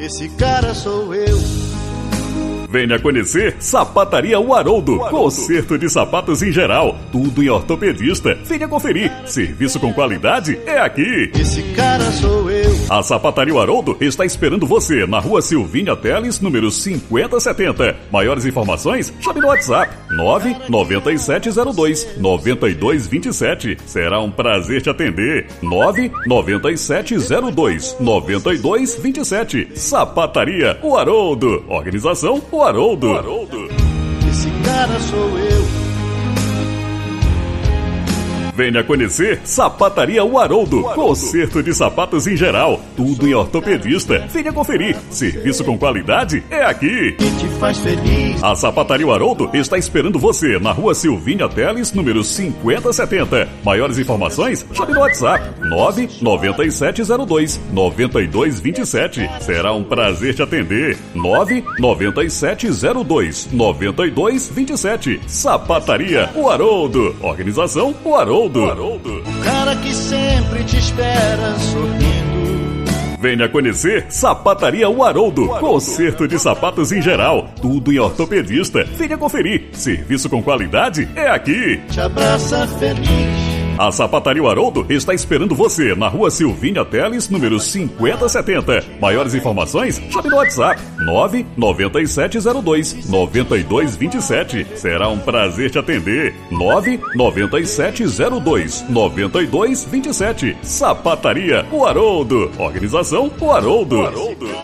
Esse cara sou eu. Venha conhecer Sapataria o Haroldo. Conserto de sapatos em geral. Tudo em ortopedista. Venha conferir. Serviço com qualidade é aqui. Esse cara sou eu. A Sapataria o Haroldo está esperando você na rua Silvinha Teles, número 5070. Maiores informações, chame no WhatsApp 99702 9227. Será um prazer te atender. 99702 9227. Sapataria o Haroldo. Organização o Haroldo. Esse cara sou eu. Venha conhecer Sapataria o Haroldo. Conserto de sapatos em geral. Tudo em ortopedista. Venha conferir. Serviço com qualidade é aqui. Que te faz feliz. A Sapataria o Haroldo está esperando você na rua Silvinha Teles, número 5070. Maiores informações, chame no WhatsApp 99702 9227. Será um prazer te atender. 99702 9227. Sapataria o Haroldo. Organização o Haroldo. O cara que sempre te espera sorrindo. Venha conhecer Sapataria o Haroldo. Conserto de sapatos em geral. Tudo em ortopedista. Venha conferir. Serviço com qualidade é aqui. Te abraça feliz. A Sapataria Haroldo está esperando você na rua Silvinha Teles, número 5070. Maiores informações, chame no WhatsApp 99702 9227. Será um prazer te atender. 99702 9227. Sapataria o Haroldo. Organização o Haroldo.